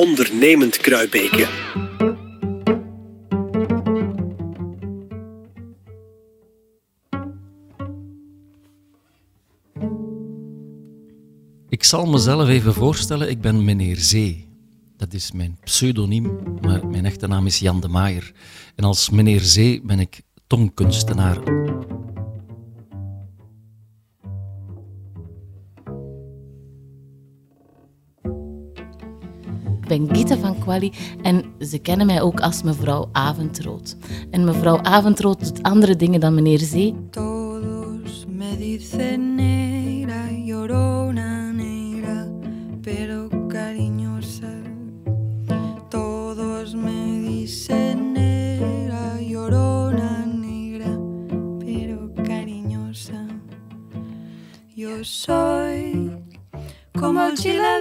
ondernemend Kruibeke. Ik zal mezelf even voorstellen. Ik ben meneer Zee. Dat is mijn pseudoniem, maar mijn echte naam is Jan de Maaier. En als meneer Zee ben ik tongkunstenaar. Ben Gita van Quali en ze kennen mij ook als mevrouw Avondrood. En mevrouw Avondrood doet andere dingen dan meneer Zee. Todos me dicen negra, llorona negra, pero cariñosa. Todos me dicen negra, llorona negra, pero cariñosa. Yo soy como el chile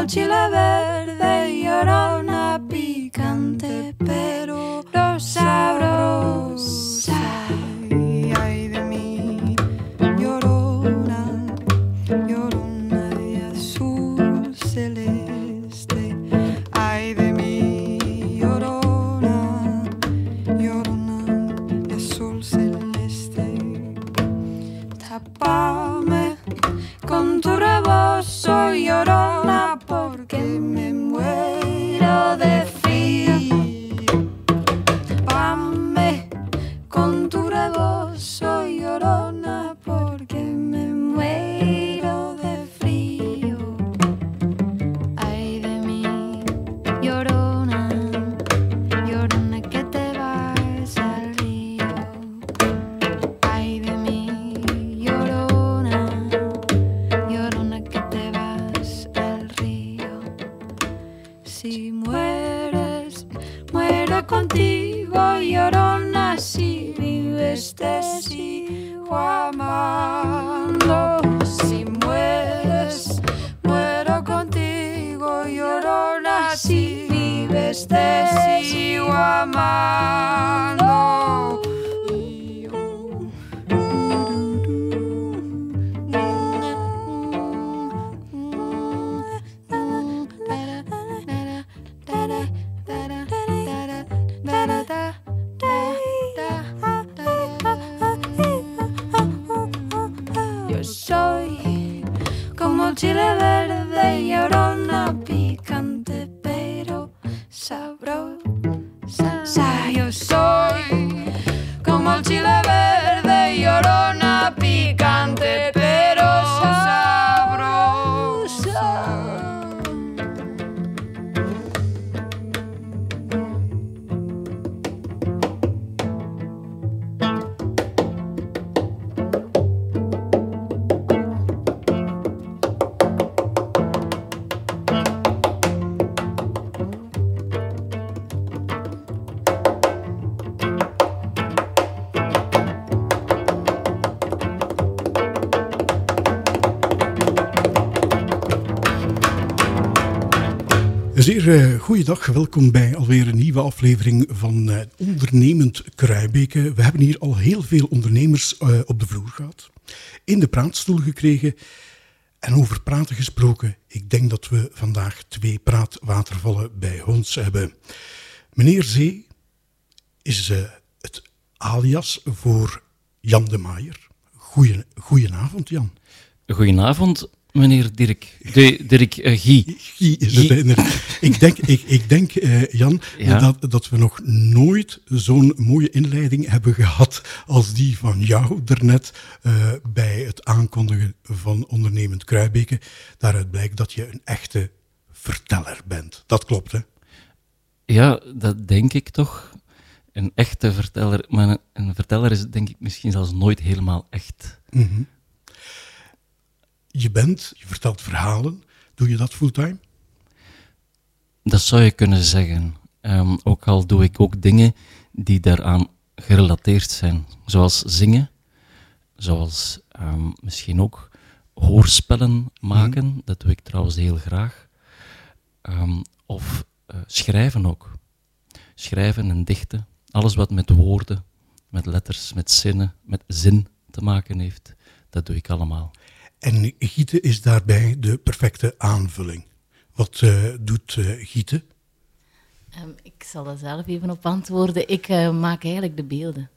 el chile verde, llorona Een zeer uh, goeiedag, welkom bij alweer een nieuwe aflevering van uh, Ondernemend Kruibeke. We hebben hier al heel veel ondernemers uh, op de vloer gehad, in de praatstoel gekregen en over praten gesproken. Ik denk dat we vandaag twee praatwatervallen bij ons hebben. Meneer Zee is het alias voor Jan de Maaier. Goeie, goedenavond, Jan. Goedenavond, meneer Dirk. De, Dirk uh, Guy. Guy is het inderdaad. ik denk, ik, ik denk uh, Jan, ja. dat, dat we nog nooit zo'n mooie inleiding hebben gehad als die van jou daarnet uh, bij het aankondigen van Ondernemend Kruibeke. Daaruit blijkt dat je een echte verteller bent. Dat klopt, hè? Ja, dat denk ik toch. Een echte verteller, maar een, een verteller is denk ik misschien zelfs nooit helemaal echt. Mm -hmm. Je bent, je vertelt verhalen. Doe je dat fulltime? Dat zou je kunnen zeggen. Um, ook al doe ik ook dingen die daaraan gerelateerd zijn. Zoals zingen, zoals um, misschien ook hoorspellen maken. Mm. Dat doe ik trouwens heel graag. Um, of uh, schrijven ook. Schrijven en dichten. Alles wat met woorden met letters, met zinnen, met zin te maken heeft. Dat doe ik allemaal. En gieten is daarbij de perfecte aanvulling. Wat uh, doet uh, gieten? Um, ik zal er zelf even op antwoorden. Ik uh, maak eigenlijk de beelden.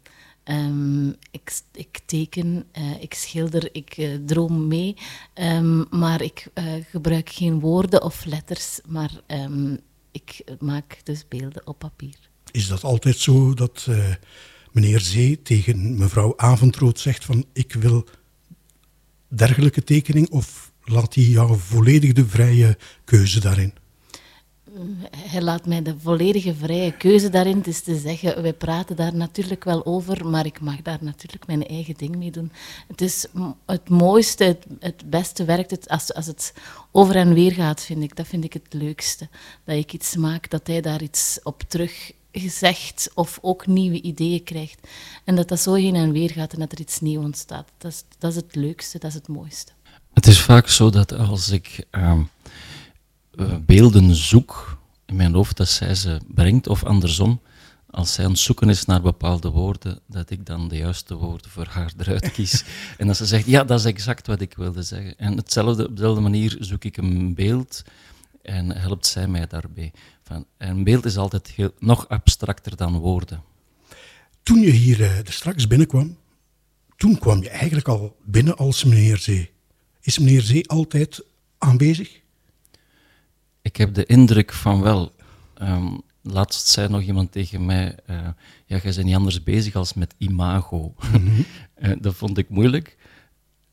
Um, ik, ik, teken, ik schilder, ik droom mee, um, maar ik gebruik geen woorden of letters, maar ik maak dus beelden op papier. Is dat altijd zo dat meneer Zee tegen mevrouw Avondrood zegt van ik wil dergelijke tekening of laat hij jou volledig de vrije keuze daarin? Hij laat mij de volledige vrije keuze daarin. Het is te zeggen, wij praten daar natuurlijk wel over, maar ik mag daar natuurlijk mijn eigen ding mee doen. Het is het mooiste, het, het beste werkt het als, als het over en weer gaat, vind ik. Dat vind ik het leukste. Dat ik iets maak, dat hij daar iets op terug gezegd of ook nieuwe ideeën krijgt. En dat dat zo heen en weer gaat en dat er iets nieuws ontstaat. Dat is, dat is het leukste, dat is het mooiste. Het is vaak zo dat als ik uh, beelden zoek in mijn hoofd, dat zij ze brengt, of andersom, als zij aan het zoeken is naar bepaalde woorden, dat ik dan de juiste woorden voor haar eruit kies. en dat ze zegt, ja, dat is exact wat ik wilde zeggen. En hetzelfde, op dezelfde manier zoek ik een beeld en helpt zij mij daarbij. Van, een beeld is altijd heel, nog abstracter dan woorden. Toen je hier uh, straks binnenkwam, toen kwam je eigenlijk al binnen als meneer Zee. Is meneer Zee altijd aanwezig? Ik heb de indruk van wel. Um, laatst zei nog iemand tegen mij, uh, ja, jij bent niet anders bezig als met imago. Mm -hmm. uh, dat vond ik moeilijk.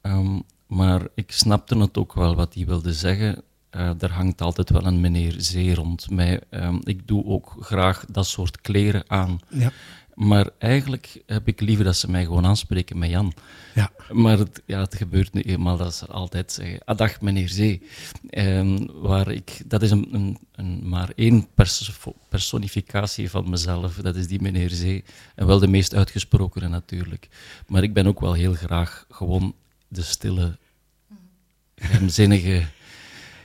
Um, maar ik snapte het ook wel wat hij wilde zeggen. Uh, er hangt altijd wel een meneer Zee rond mij. Um, ik doe ook graag dat soort kleren aan. Ja. Maar eigenlijk heb ik liever dat ze mij gewoon aanspreken met Jan. Ja. Maar het, ja, het gebeurt nu eenmaal dat ze altijd zeggen, ah, dag meneer Zee. Um, waar ik, dat is een, een, een maar één pers personificatie van mezelf, dat is die meneer Zee. En wel de meest uitgesprokene natuurlijk. Maar ik ben ook wel heel graag gewoon de stille, geheimzinnige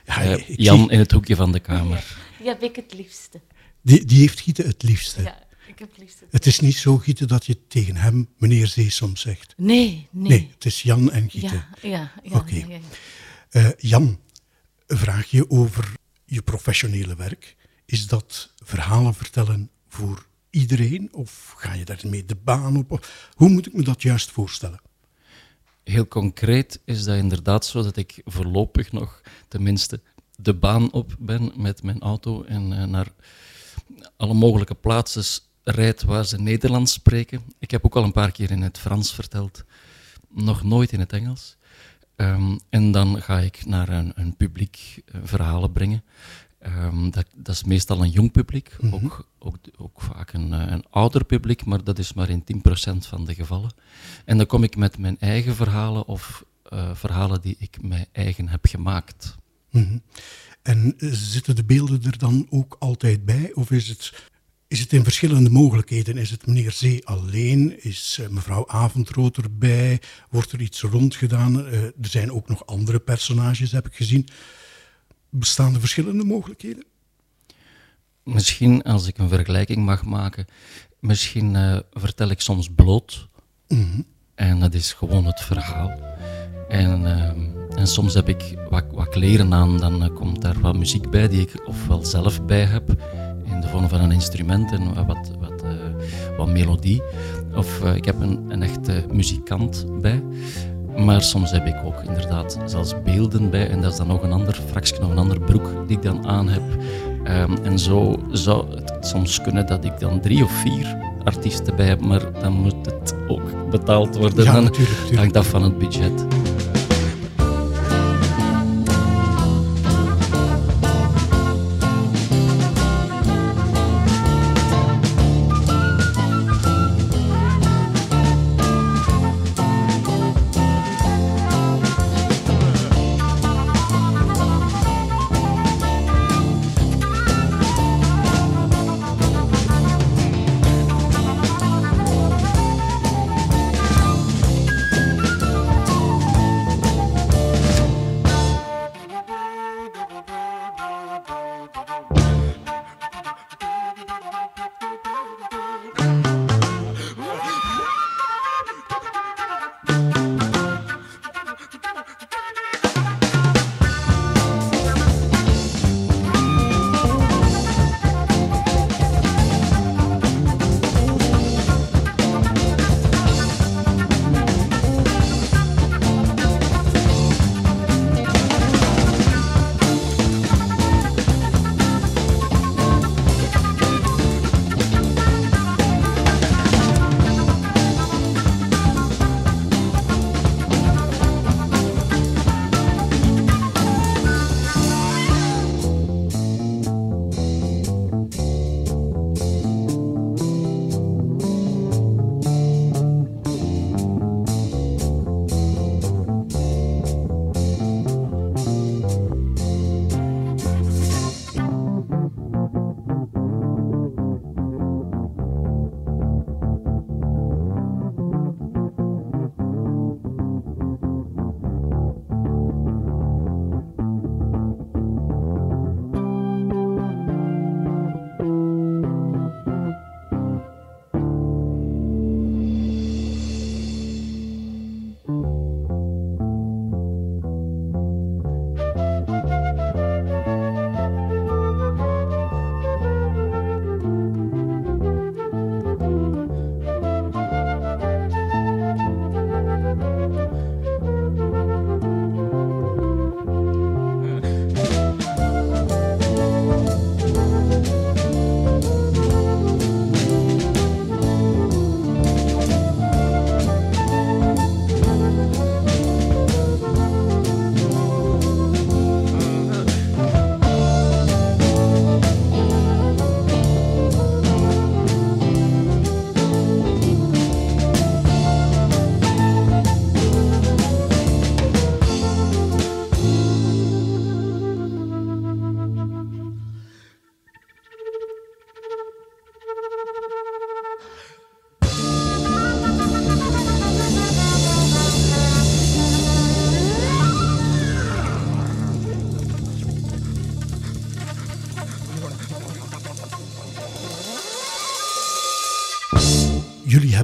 ja, uh, Jan zie... in het hoekje van de kamer. Die heb ik het liefste. Die, die heeft Gieten het liefste. Ja, ik heb het liefste. Het is niet zo, Gieten, dat je tegen hem meneer Zee soms zegt. Nee, nee. Nee, het is Jan en Gieten. Ja, ja, ja. Oké. Ja, ja, uh, Jan, vraag je over je professionele werk. Is dat verhalen vertellen voor iedereen? Of ga je daarmee de baan op? Hoe moet ik me dat juist voorstellen? Heel concreet is dat inderdaad zo dat ik voorlopig nog tenminste de baan op ben met mijn auto en uh, naar alle mogelijke plaatsen rijdt waar ze Nederlands spreken. Ik heb ook al een paar keer in het Frans verteld, nog nooit in het Engels. Um, en dan ga ik naar een, een publiek uh, verhalen brengen. Um, dat, dat, is meestal een jong publiek, mm -hmm. ook, ook, ook, vaak een, een, ouder publiek, maar dat is maar in 10% van de gevallen. En dan kom ik met mijn eigen verhalen of uh, verhalen die ik mij eigen heb gemaakt. Mm -hmm. En zitten de beelden er dan ook altijd bij? Of is het, is het in verschillende mogelijkheden? Is het meneer Zee alleen? Is uh, mevrouw Avondrood erbij? Wordt er iets rondgedaan? Uh, er zijn ook nog andere personages, heb ik gezien. Bestaan er verschillende mogelijkheden? Misschien, als ik een vergelijking mag maken, misschien uh, vertel ik soms bloot. Mm -hmm. En dat is gewoon het verhaal. En, uh, en soms heb ik wat, wat kleren aan, dan uh, komt daar wat muziek bij die ik ofwel zelf bij heb, in de vorm van een instrument en wat, wat, wat melodie. Of ik heb een, een echte muzikant bij. Maar soms heb ik ook inderdaad zelfs beelden bij. En dat is dan nog een ander fraksje, nog een ander broek die ik dan aan heb. Um, en zo zou het soms kunnen dat ik dan drie of vier artiesten bij heb. Maar dan moet het ook betaald worden. Ja, dan natuurlijk, natuurlijk. hangt af van het budget.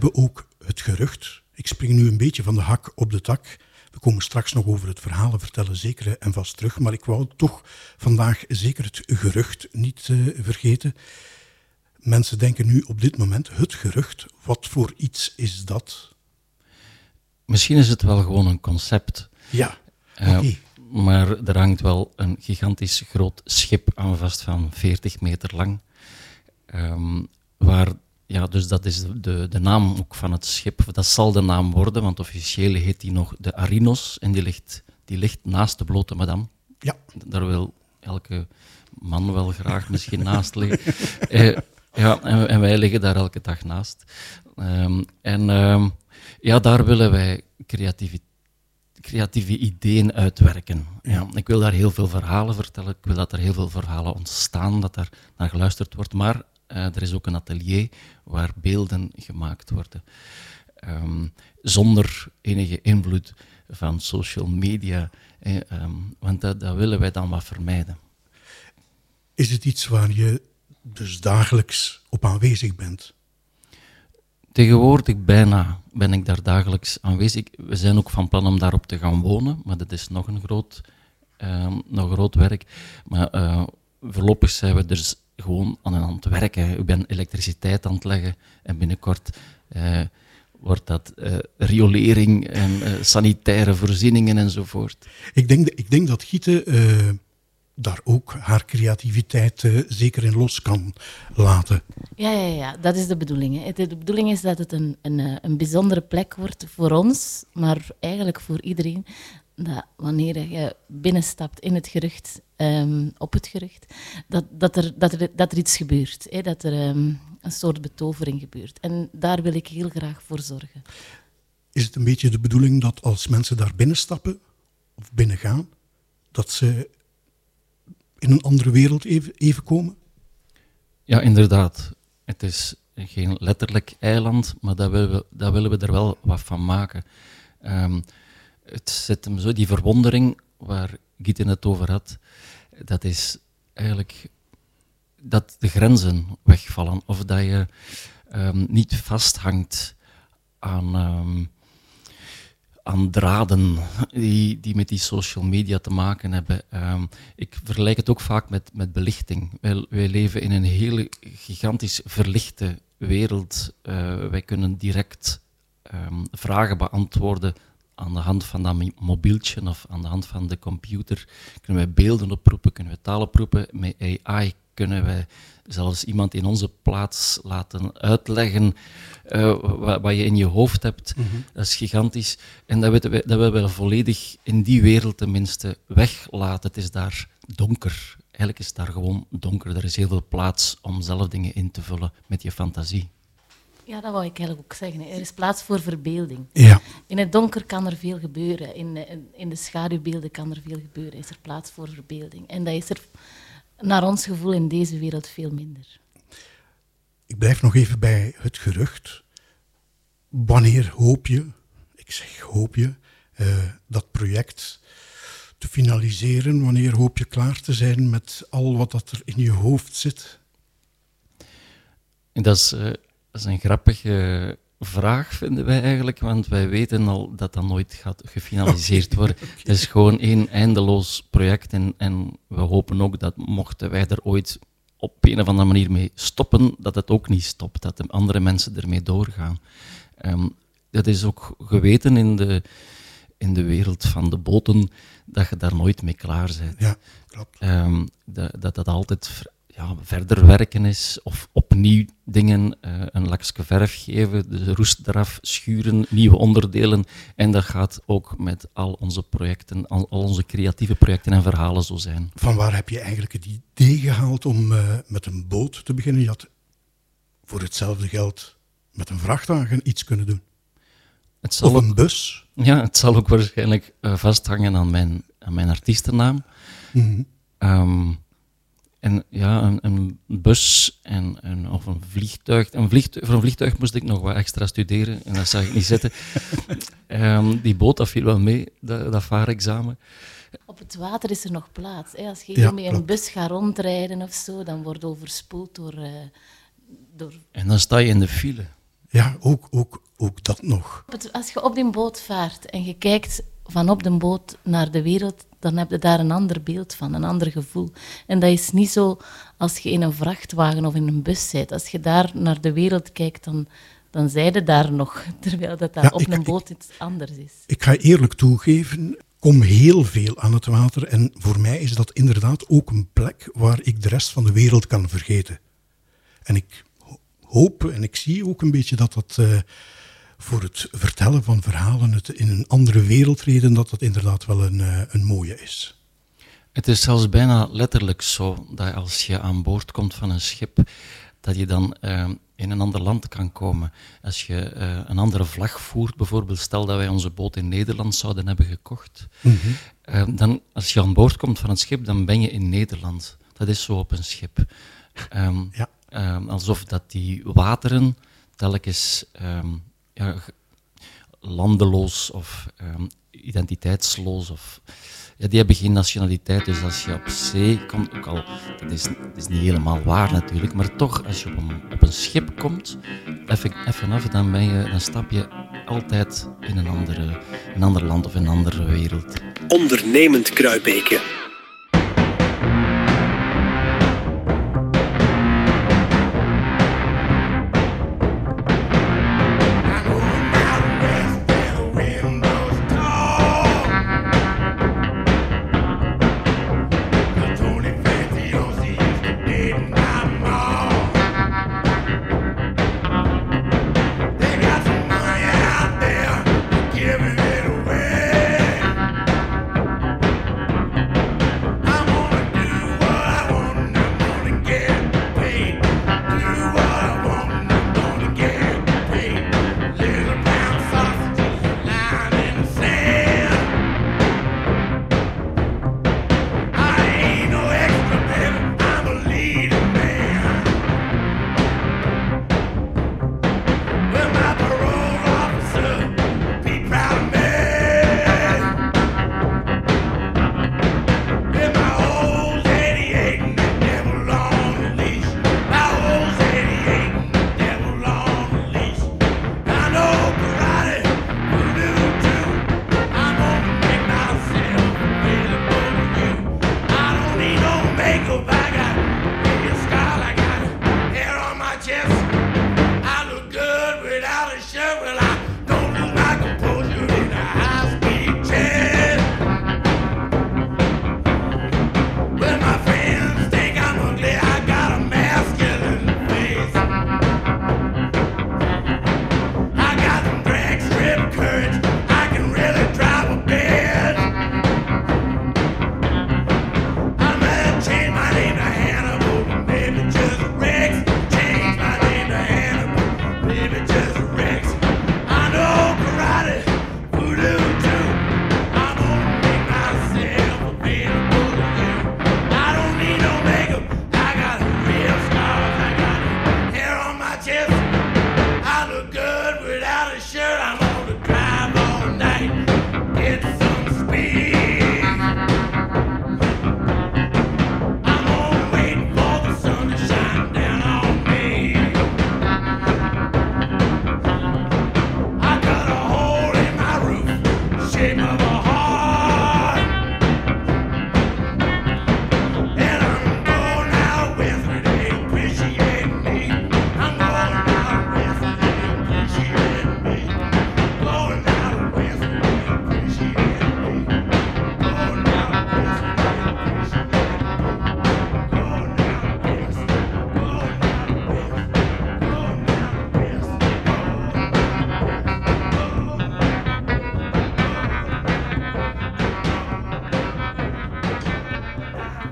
Hebben ook het gerucht. Ik spring nu een beetje van de hak op de tak. We komen straks nog over het verhalen vertellen, zeker en vast terug. Maar ik wou toch vandaag zeker het gerucht niet uh, vergeten. Mensen denken nu op dit moment, het gerucht, wat voor iets is dat? Misschien is het wel gewoon een concept. Ja, oké. Okay. Uh, maar er hangt wel een gigantisch groot schip aan vast van 40 meter lang. Um, waar, ja, dus dat is de, de naam ook van het schip. Dat zal de naam worden, want officieel heet die nog de Arinos. En die ligt, die ligt naast de blote madame. Ja. Daar wil elke man wel graag misschien naast liggen. Uh, ja, en, en, wij liggen daar elke dag naast. Um, en um, ja, daar willen wij creativiteit creatieve ideeën uitwerken. Ja, ik wil daar heel veel verhalen vertellen, ik wil dat er heel veel verhalen ontstaan, dat er naar geluisterd wordt, maar er is ook een atelier waar beelden gemaakt worden. Um, zonder enige invloed van social media, eh, um, want dat, dat willen wij dan wat vermijden. Is het iets waar je dus dagelijks op aanwezig bent? Tegenwoordig bijna ben ik daar dagelijks aanwezig. We zijn ook van plan om daarop te gaan wonen, maar dat is nog een groot, uh, nog groot werk. Maar uh, voorlopig zijn we dus gewoon aan aan het werken. Ik ben elektriciteit aan het leggen en binnenkort uh, wordt dat riolering en sanitaire voorzieningen enzovoort. Ik denk, ik denk dat gieten daar ook haar creativiteit uh, zeker in los kan laten. Ja, ja, ja, dat is de bedoeling. Hè. De bedoeling is dat het een, een, een bijzondere plek wordt voor ons, maar eigenlijk voor iedereen. Dat wanneer je binnenstapt in het gerucht, um, op het gerucht, dat, dat, er, dat, er, dat er iets gebeurt. Hè. Dat er um, een soort betovering gebeurt. En daar wil ik heel graag voor zorgen. Is het een beetje de bedoeling dat als mensen daar binnenstappen, of binnengaan, dat ze in een andere wereld even, even komen? Ja, inderdaad. Het is geen letterlijk eiland, maar dat willen we, dat willen we er wel wat van maken. Um, het zit hem zo, die verwondering waar Gieten het over had, dat is eigenlijk dat de grenzen wegvallen of dat je um, niet vasthangt aan. Um, aan draden die, die met die social media te maken hebben. Um, ik vergelijk het ook vaak met, met belichting. Wij, wij leven in een hele gigantisch verlichte wereld. Uh, wij kunnen direct vragen beantwoorden aan de hand van dat mobieltje of aan de hand van de computer. Kunnen wij beelden oproepen, kunnen we taal oproepen. Met AI kunnen wij zelfs iemand in onze plaats laten uitleggen uh, wat, wat, je in je hoofd hebt. Mm -hmm. Dat is gigantisch. En dat we, dat willen we volledig in die wereld tenminste weglaten. Het is daar donker. Eigenlijk is het daar gewoon donker. Er is heel veel plaats om zelf dingen in te vullen met je fantasie. Ja, dat wou ik eigenlijk ook zeggen. Er is plaats voor verbeelding. Ja. In het donker kan er veel gebeuren. In, in, in de schaduwbeelden kan er veel gebeuren. Is er plaats voor verbeelding. En dat is er naar ons gevoel in deze wereld veel minder. Ik blijf nog even bij het gerucht. Wanneer hoop je, ik zeg hoop je, uh, dat project te finaliseren? Wanneer hoop je klaar te zijn met al wat dat er in je hoofd zit? Dat is, uh, dat is een grappige vraag, vinden wij eigenlijk, want wij weten al dat dat nooit gaat gefinaliseerd worden. Okay. Het is gewoon één eindeloos project en, en we hopen ook dat mochten wij er ooit op een of andere manier mee stoppen, dat het ook niet stopt, dat de andere mensen ermee doorgaan. Um, dat is ook geweten in de, in de wereld van de boten, dat je daar nooit mee klaar bent. Ja, klopt. Um, dat, dat dat altijd ja, verder werken is, of opnieuw dingen, uh, een lakje verf geven, de roest eraf schuren, nieuwe onderdelen. En dat gaat ook met al onze projecten, al, al onze creatieve projecten en verhalen zo zijn. Van waar heb je eigenlijk het idee gehaald om uh, met een boot te beginnen? Je had voor hetzelfde geld met een vrachtwagen iets kunnen doen. Het zal of een ook, bus. Ja, het zal ook waarschijnlijk uh, vasthangen aan mijn, aan mijn artiestennaam. Mm -hmm. um, en ja, een, een bus en, en, of een vliegtuig. Een vliegtuig. Voor een vliegtuig moest ik nog wat extra studeren en dat zag ik niet zitten. um, die boot, dat viel wel mee, dat, dat vaarexamen. Op het water is er nog plaats. Hè? Als je ja, met een bus gaat rondrijden of zo, dan wordt overspoeld door, uh, door... En dan sta je in de file. Ja, ook, ook, ook dat nog. Als je op die boot vaart en je kijkt van op de boot naar de wereld, dan heb je daar een ander beeld van, een ander gevoel. En dat is niet zo als je in een vrachtwagen of in een bus zit. Als je daar naar de wereld kijkt, dan, dan zij je daar nog, terwijl dat daar Ja, op ik- een boot iets anders is. Ik ga eerlijk toegeven, ik kom heel veel aan het water en voor mij is dat inderdaad ook een plek waar ik de rest van de wereld kan vergeten. En ik ho- hoop en ik zie ook een beetje dat dat eh, voor het vertellen van verhalen, het in een andere wereld treden, dat dat inderdaad wel een, eh, een mooie is. Het is zelfs bijna letterlijk zo dat als je aan boord komt van een schip, dat je dan eh, in een ander land kan komen. Als je eh, een andere vlag voert, bijvoorbeeld, stel dat wij onze boot in Nederland zouden hebben gekocht, eh, dan als je aan boord komt van het schip, dan ben je in Nederland. Dat is zo op een schip. Ehm, Ja. ehm, alsof dat die wateren telkens ehm, ja, landeloos of ehm, identiteitsloos of ja, die hebben geen nationaliteit. Dus als je op zee komt, ook al dat is, dat is niet helemaal waar natuurlijk, maar toch als je op een, op een schip komt, even, even af, dan, ben je, dan stap je altijd in een, andere, een ander land of een andere wereld. Ondernemend Kruibeke.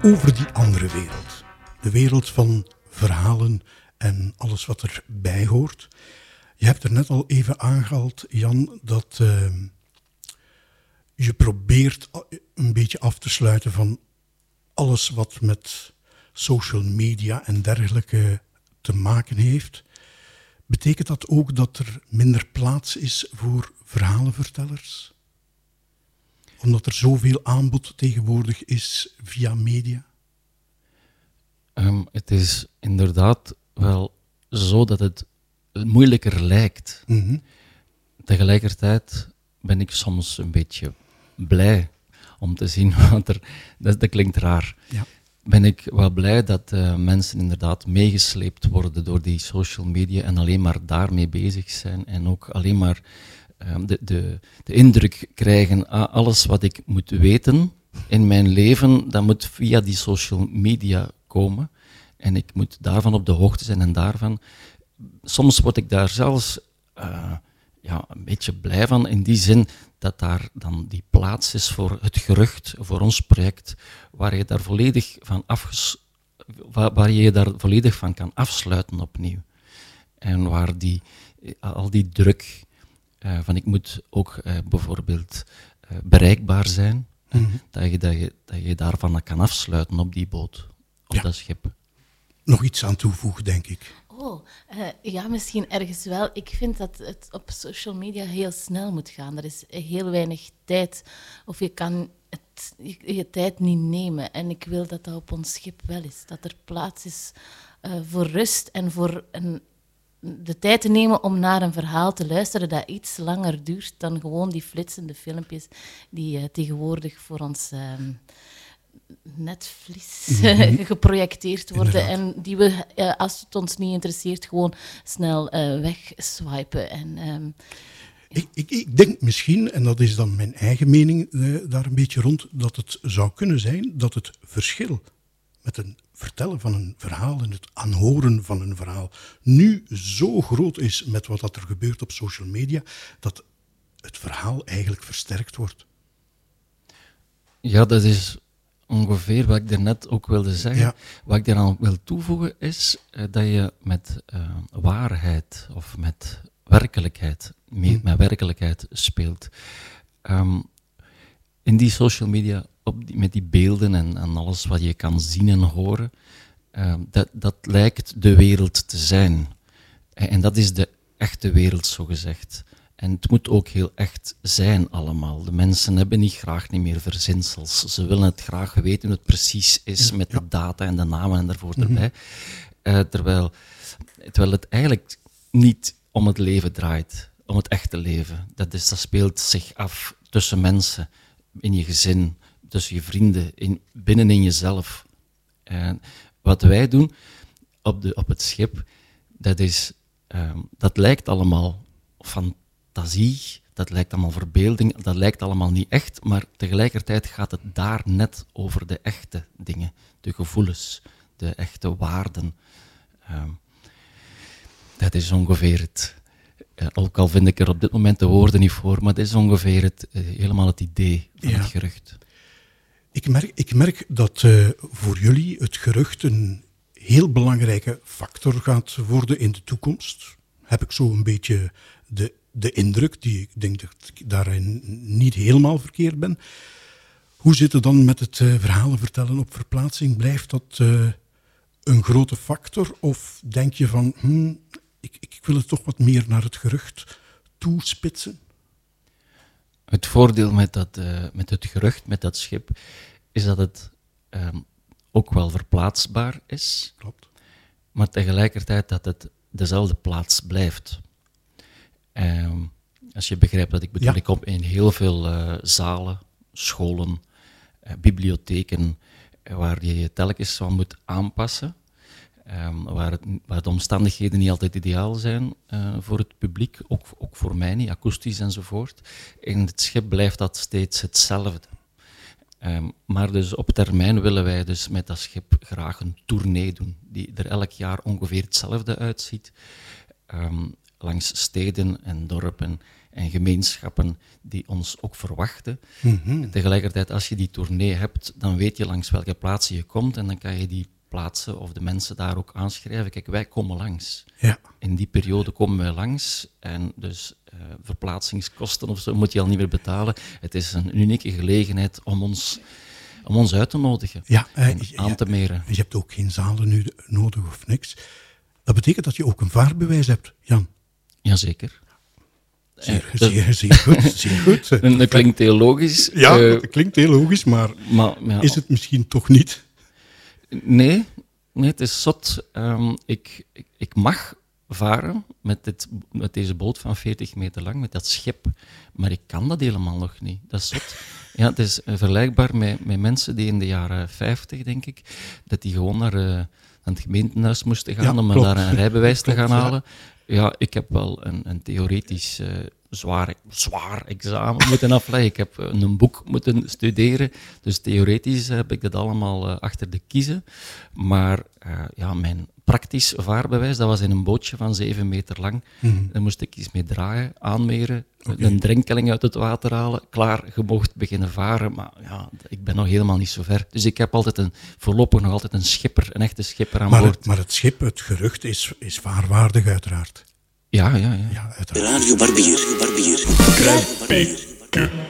Over die andere wereld. De wereld van verhalen en alles wat erbij hoort. Je hebt er net al even aangehaald, Jan, dat eh, je probeert een beetje af te sluiten van alles wat met social media en dergelijke te maken heeft. Betekent dat ook dat er minder plaats is voor verhalenvertellers? Omdat er zoveel aanbod tegenwoordig is via media? Ehm, het is inderdaad wel zo dat het moeilijker lijkt. Mhm. Tegelijkertijd ben ik soms een beetje blij om te zien wat er. Dat, dat klinkt raar. Ja. Ben ik wel blij dat eh, mensen inderdaad meegesleept worden door die social media en alleen maar daarmee bezig zijn en ook alleen maar de, de, de indruk krijgen, ah, alles wat ik moet weten in mijn leven, dat moet via die social media komen. En ik moet daarvan op de hoogte zijn en daarvan. Soms word ik daar zelfs eh, ja, een beetje blij van, in die zin dat daar dan die plaats is voor het gerucht, voor ons project, waar je daar volledig van afges waar, je daar volledig van kan afsluiten opnieuw. En waar die, al die druk eh, van ik moet ook eh, bijvoorbeeld eh, bereikbaar zijn, hè, dat, je, dat, je, dat je daarvan kan afsluiten op die boot, op Ja. dat schip. Nog iets aan toevoegen, denk ik. Oh, eh, ja, misschien ergens wel. Ik vind dat het op social media heel snel moet gaan. Er is heel weinig tijd, of je kan het, je, je tijd niet nemen. En ik wil dat dat op ons schip wel is. Dat er plaats is eh, voor rust en voor een, de tijd te nemen om naar een verhaal te luisteren dat iets langer duurt dan gewoon die flitsende filmpjes die eh, tegenwoordig voor ons ehm, netvlies geprojecteerd worden Inderdaad. en die we, eh, als het ons niet interesseert, gewoon snel eh, wegswipen. En, ehm, Ik, ik, ik denk misschien, en dat is dan mijn eigen mening eh, daar een beetje rond, dat het zou kunnen zijn dat het verschil met een vertellen van een verhaal en het aanhoren van een verhaal nu zo groot is met wat dat er gebeurt op social media, dat het verhaal eigenlijk versterkt wordt. Ja, dat is ongeveer wat ik daarnet ook wilde zeggen. Ja. Wat ik daaraan wil toevoegen is eh, dat je met eh, waarheid of met werkelijkheid, mee- met werkelijkheid speelt. Ehm, in die social media, op die, met die beelden en, en alles wat je kan zien en horen, ehm, dat, dat lijkt de wereld te zijn. En, dat is de echte wereld, zo gezegd. En het moet ook heel echt zijn allemaal. De mensen hebben niet graag niet meer verzinsels. Ze willen het graag weten hoe het precies is met de data en de namen en daarvoor erbij. Eh, terwijl, terwijl het eigenlijk niet om het leven draait, om het echte leven. Dat, is, dat speelt zich af tussen mensen, in je gezin, tussen je vrienden, in, binnen in jezelf. En wat wij doen op, de, op het schip, dat, is, ehm, dat lijkt allemaal fantasie, dat lijkt allemaal verbeelding, dat lijkt allemaal niet echt, maar tegelijkertijd gaat het daar net over de echte dingen, de gevoelens, de echte waarden. Ehm, dat is ongeveer het. eh, ook al vind ik er op dit moment de woorden niet voor, maar dat is ongeveer het, eh, helemaal het idee van Ja. het gerucht. Ik merk, ik merk dat eh, voor jullie het gerucht een heel belangrijke factor gaat worden in de toekomst. Heb ik zo een beetje de, de indruk, die ik denk dat ik daarin niet helemaal verkeerd ben. Hoe zit het dan met het eh, verhalen vertellen op verplaatsing? Blijft dat eh, een grote factor? Of denk je van, hmm, ik, ik wil het toch wat meer naar het gerucht toespitsen? Het voordeel met, dat, eh, met het gerucht, met dat schip, is dat het ehm, ook wel verplaatsbaar is, Klopt. maar tegelijkertijd dat het dezelfde plaats blijft. Ehm, als je begrijpt wat ik bedoel, Ja. ik kom in heel veel eh, zalen, scholen, eh, bibliotheken, waar je je telkens van moet aanpassen. Ehm, waar, het, waar de omstandigheden niet altijd ideaal zijn eh, voor het publiek, ook, ook voor mij niet, akoestisch enzovoort. In het schip blijft dat steeds hetzelfde. Ehm, maar dus op termijn willen wij dus met dat schip graag een tournee doen, die er elk jaar ongeveer hetzelfde uitziet. Ehm, langs steden en dorpen en gemeenschappen die ons ook verwachten. En tegelijkertijd, als je die tournee hebt, dan weet je langs welke plaatsen je komt en dan kan je die plaatsen of de mensen daar ook aanschrijven. Kijk, wij komen langs. Ja. In die periode komen wij langs en dus eh, verplaatsingskosten of zo moet je al niet meer betalen. Het is een unieke gelegenheid om ons, om ons uit te nodigen Ja, ja, aan te meren. Je hebt ook geen zalen nu nodig of niks. Dat betekent dat je ook een vaarbewijs hebt, Jan. Jazeker. Zeer, Eh, zeer, zeer goed. Zeer goed. Dat klinkt heel logisch. Ja, dat klinkt heel logisch, maar maar, ja, is het misschien toch niet? Nee, nee, het is zot. Ehm, ik, ik, ik mag varen met, dit, met deze boot van 40 meter lang, met dat schip. Maar ik kan dat helemaal nog niet. Dat is zot. Ja, het is eh, vergelijkbaar met, met mensen die in de jaren 50, denk ik, dat die gewoon naar, eh, aan het gemeentehuis moesten gaan Ja, om daar een rijbewijs te gaan halen. Ja, ik heb wel een, een theoretisch eh, zwaar, zwaar examen moeten afleggen. Ik heb eh, een boek moeten studeren. Dus theoretisch heb ik dat allemaal eh, achter de kiezen. Maar eh, ja, mijn praktisch vaarbewijs, dat was in een bootje van zeven meter lang. Daar moest ik iets mee draaien, aanmeren, een drenkeling uit het water halen. Klaar, je mocht beginnen varen. Maar ja, ik ben nog helemaal niet zo ver. Dus ik heb altijd een, voorlopig nog altijd een schipper, een echte schipper aan Maar boord. het, maar het schip, het gerucht, is, is vaarwaardig uiteraard. Ja, ja, ja. Ja. Radio Barbier. Barbier. I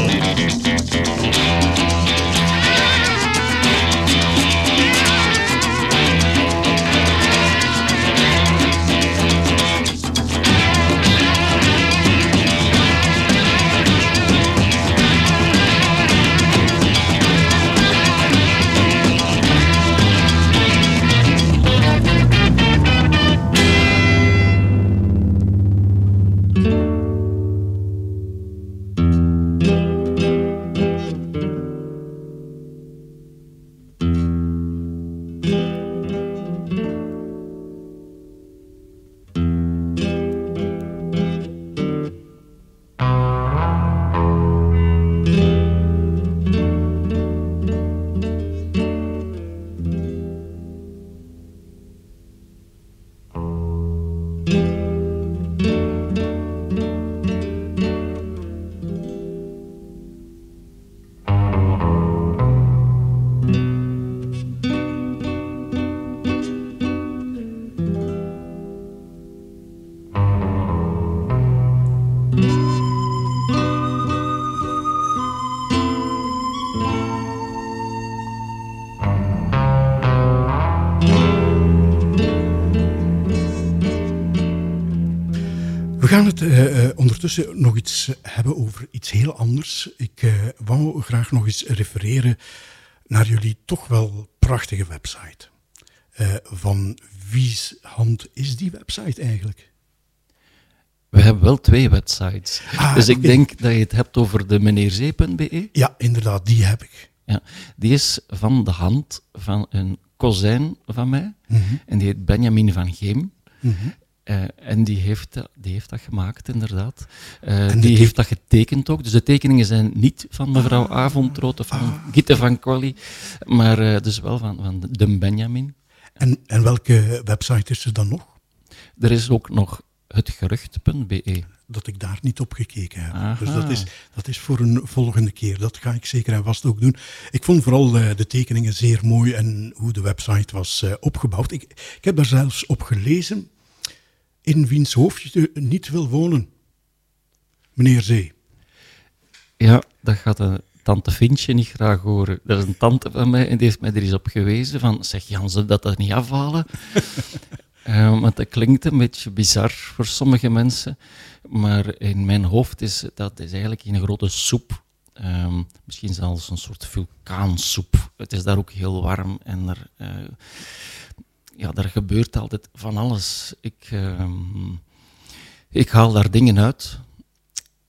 gaan het eh, eh, ondertussen nog iets hebben over iets heel anders. Ik eh, wou graag nog eens refereren naar jullie toch wel prachtige website. Eh, van wie's hand is die website eigenlijk? We hebben wel twee websites. Ah, dus ik denk dat je het hebt over de meneerzee.be. Ja, inderdaad, die heb ik. Ja, die is van de hand van een kozijn van mij. En die heet Benjamin van Geem. Eh, en die heeft, dat- die heeft dat gemaakt, inderdaad. Eh, de die heeft dat getekend ook. Dus de tekeningen zijn niet van mevrouw Ah. Avondrood of van Gitte van Quali, maar eh, dus wel van, van de Benjamin. En, en welke website is er dan nog? Er is ook nog hetgerucht.be. dat ik daar niet op gekeken heb. Aha. Dus dat is, dat is voor een volgende keer. Dat ga ik zeker en vast ook doen. Ik vond vooral eh, de tekeningen zeer mooi en hoe de website was eh, opgebouwd. Ik, ik heb daar zelfs op gelezen in wiens hoofd je niet wil wonen. Meneer Zee. Ja, dat gaat een tante Vintje niet graag horen. Er is een tante van mij en die heeft mij er eens op gewezen van, zeg Jan, ze dat dat niet afhalen? Eh, want dat klinkt een beetje bizar voor sommige mensen, maar in mijn hoofd is dat is eigenlijk een grote soep. Ehm, misschien zelfs een soort vulkaansoep. Het is daar ook heel warm en er, eh, ja, daar gebeurt altijd van alles. Ik, ehm, ik haal daar dingen uit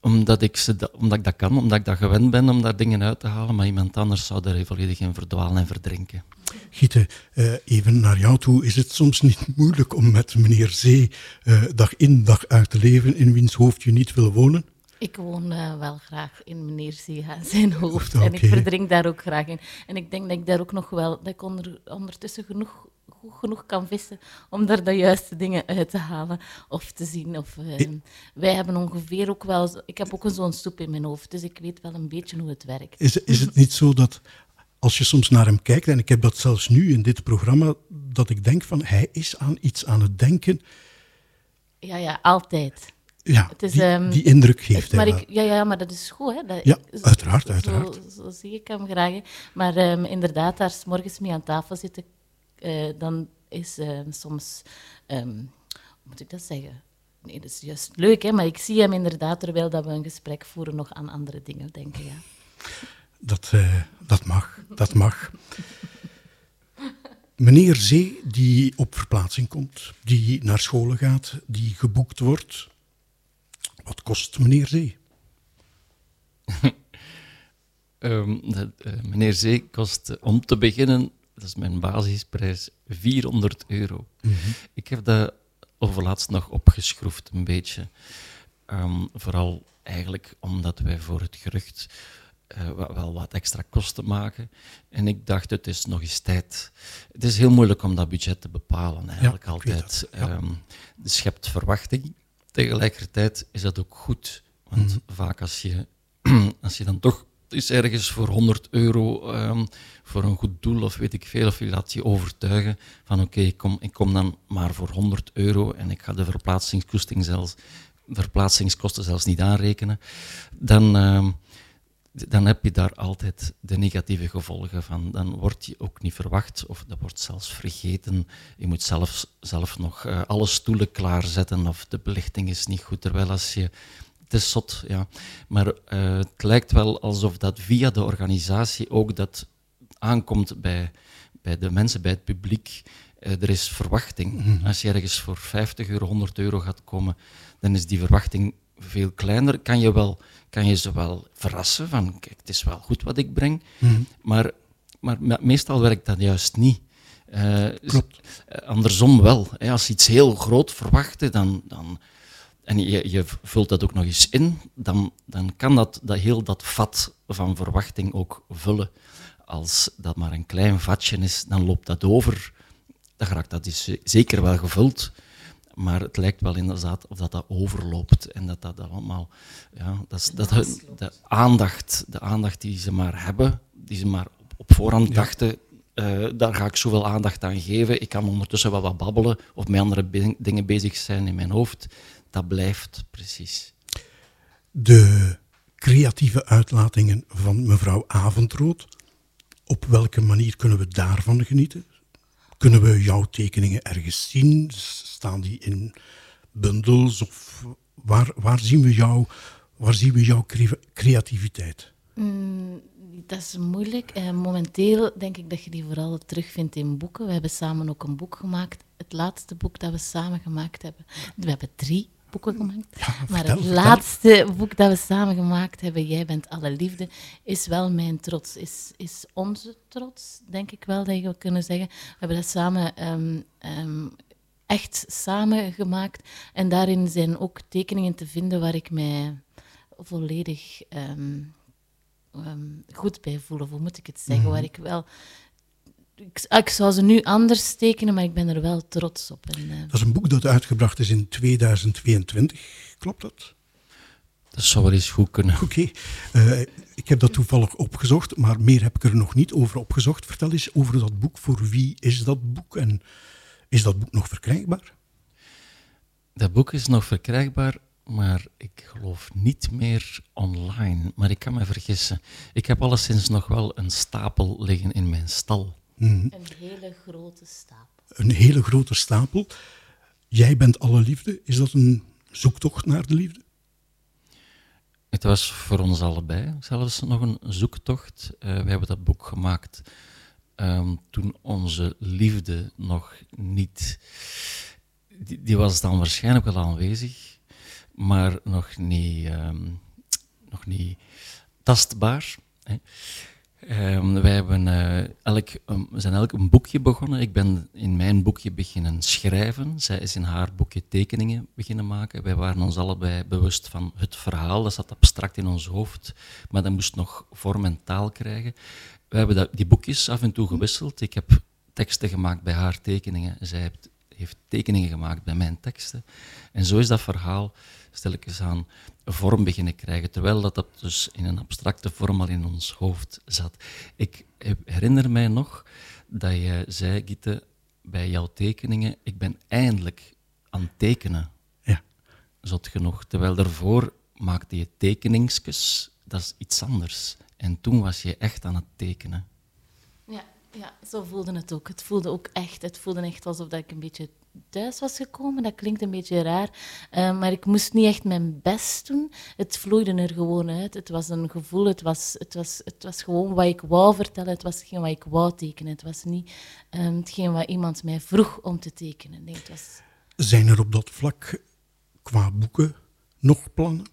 omdat ik, ze da- omdat ik dat kan, omdat ik dat gewend ben om daar dingen uit te halen, maar iemand anders zou daar volledig in verdwalen en verdrinken. Giete, eh, even naar jou toe. Is het soms niet moeilijk om met meneer Zee eh, dag in dag uit te leven in wiens hoofd je niet wil wonen? Ik woon eh, wel graag in meneer Zeha zijn hoofd. En ik verdrink daar ook graag in. En ik denk dat ik daar ook nog wel, dat ik onder, ondertussen genoeg, goed genoeg kan vissen om daar de juiste dingen uit te halen of te zien. Of, eh, wij hebben ongeveer ook wel, zo- ik heb ook een zo'n stoep in mijn hoofd, dus ik weet wel een beetje hoe het werkt. Is, is het niet zo dat als je soms naar hem kijkt, en ik heb dat zelfs nu in dit programma, dat ik denk van hij is aan iets aan het denken. Ja, ja, altijd. Ja, Het is, die, ehm, die indruk geeft hij maar ik, ja, ja, maar dat is goed. Hè? Dat, Ja, ik- uiteraard, uiteraard. Zo, zo zie ik hem graag. hè. Maar ehm, inderdaad, daar 's morgens mee aan tafel zitten, eh, dan is ehm, soms, ehm, hoe moet ik dat zeggen? Nee, dat is juist leuk, hè? maar ik zie hem inderdaad, terwijl dat we een gesprek voeren, nog aan andere dingen denken. Ja. Dat, eh, dat mag, dat mag. Meneer Zee, die op verplaatsing komt, die naar scholen gaat, die geboekt wordt. Wat kost meneer Zee? Ehm, dat, eh, meneer Zee kost om te beginnen, dat is mijn basisprijs, 400 euro. Ik heb dat overlaatst nog opgeschroefd een beetje. Ehm, vooral eigenlijk omdat wij voor het gerucht eh, wel wat extra kosten maken. En ik dacht, het is nog eens tijd. Het is heel moeilijk om dat budget te bepalen, eigenlijk altijd. ja. Ehm, dus je hebt verwachting. Tegelijkertijd is dat ook goed. Want Mhm. vaak als je, als je dan toch is ergens voor 100 euro ehm, voor een goed doel of weet ik veel, of je laat je overtuigen van oké, ik, kom, ik kom dan maar voor 100 euro en ik ga de verplaatsingskosten zelfs, verplaatsingskosten zelfs niet aanrekenen, dan, ehm, dan heb je daar altijd de negatieve gevolgen van. Dan word je ook niet verwacht of dat wordt zelfs vergeten. Je moet zelfs, zelf nog eh, alle stoelen klaarzetten of de belichting is niet goed. Terwijl als je het is zot, ja. Maar eh, het lijkt wel alsof dat via de organisatie ook dat aankomt bij, bij de mensen, bij het publiek. Eh, er is verwachting. Als je ergens voor 50 euro, 100 euro gaat komen, dan is die verwachting veel kleiner. Kan je, wel, kan je ze wel verrassen van, kijk, het is wel goed wat ik breng. Maar, maar me- meestal werkt dat juist niet. Eh, Klopt. eh, andersom wel. Hè. Als je iets heel groot verwachtte, dan, dan, en je, je vult dat ook nog eens in, dan, dan kan dat, dat heel dat vat van verwachting ook vullen. Als dat maar een klein vatje is, dan loopt dat over. Dan raakt dat is zeker wel gevuld. Maar het lijkt wel inderdaad of dat, dat overloopt. En dat dat allemaal... Ja, dat is, dat, de, aandacht, de aandacht die ze maar hebben, die ze maar op, op voorhand dachten... eh, daar ga ik zoveel aandacht aan geven. Ik kan ondertussen wel wat babbelen of met andere be- dingen bezig zijn in mijn hoofd. Dat blijft precies. De creatieve uitlatingen van mevrouw Avondrood. Op welke manier kunnen we daarvan genieten? Kunnen we jouw tekeningen ergens zien? Staan die in bundels? Of waar, waar, zien, we jou, waar zien we jouw cre- creativiteit? Mm, dat is moeilijk. Eh, momenteel denk ik dat je die vooral terugvindt in boeken. We hebben samen ook een boek gemaakt. Het laatste boek dat we samen gemaakt hebben. We hebben drie boeken gemaakt. Ja, maar vertel, het vertel. laatste boek dat we samen gemaakt hebben, Jij bent alle liefde, is wel mijn trots. Is, is onze trots, denk ik wel dat je zou kunnen zeggen. We hebben dat samen ehm, ehm, echt samen gemaakt. En daarin zijn ook tekeningen te vinden waar ik mij volledig ehm, goed bij voel. Of hoe moet ik het zeggen? Waar ik wel... Ik, ik zou ze nu anders tekenen, maar ik ben er wel trots op. En, eh, Dat is een boek dat uitgebracht is in 2022. Klopt dat? Dat zou wel eens goed kunnen. Oké, eh, ik heb dat toevallig opgezocht, maar meer heb ik er nog niet over opgezocht. Vertel eens over dat boek. Voor wie is dat boek en is dat boek nog verkrijgbaar? Dat boek is nog verkrijgbaar, maar ik geloof niet meer online. Maar ik kan me vergissen. Ik heb alleszins nog wel een stapel liggen in mijn stal. Een hele grote stapel. Een hele grote stapel. Jij bent alle liefde. Is dat een zoektocht naar de liefde? Het was voor ons allebei zelfs nog een zoektocht. Eh, we hebben dat boek gemaakt ehm, toen onze liefde nog niet. Die, die was dan waarschijnlijk wel aanwezig, maar nog niet, ehm, nog niet tastbaar. Hè. Ehm, wij hebben, eh, elk, um, we zijn elk een boekje begonnen. Ik ben in mijn boekje beginnen schrijven. Zij is in haar boekje tekeningen beginnen maken. Wij waren ons allebei bewust van het verhaal. Dat zat abstract in ons hoofd, maar dat moest nog vorm en taal krijgen. We hebben dat, die boekjes af en toe gewisseld. Ik heb teksten gemaakt bij haar tekeningen. Zij heeft, heeft tekeningen gemaakt bij mijn teksten. En zo is dat verhaal stilletjes aan vorm beginnen krijgen, terwijl dat, dat dus in een abstracte vorm al in ons hoofd zat. Ik herinner mij nog dat je zei, Gitte, bij jouw tekeningen, ik ben eindelijk aan het tekenen. Ja. Zot genoeg. Terwijl daarvoor maakte je tekeningsjes, dat is iets anders. En toen was je echt aan het tekenen. Ja, ja, zo voelde het ook. Het voelde ook echt. Het voelde echt alsof dat ik een beetje thuis was gekomen. Dat klinkt een beetje raar, eh, maar ik moest niet echt mijn best doen. Het vloeide er gewoon uit. Het was een gevoel, het was, het was, het was gewoon wat ik wou vertellen. Het was hetgeen wat ik wou tekenen. Het was niet ehm, hetgeen wat iemand mij vroeg om te tekenen. Nee, het was... Zijn er op dat vlak qua boeken nog plannen?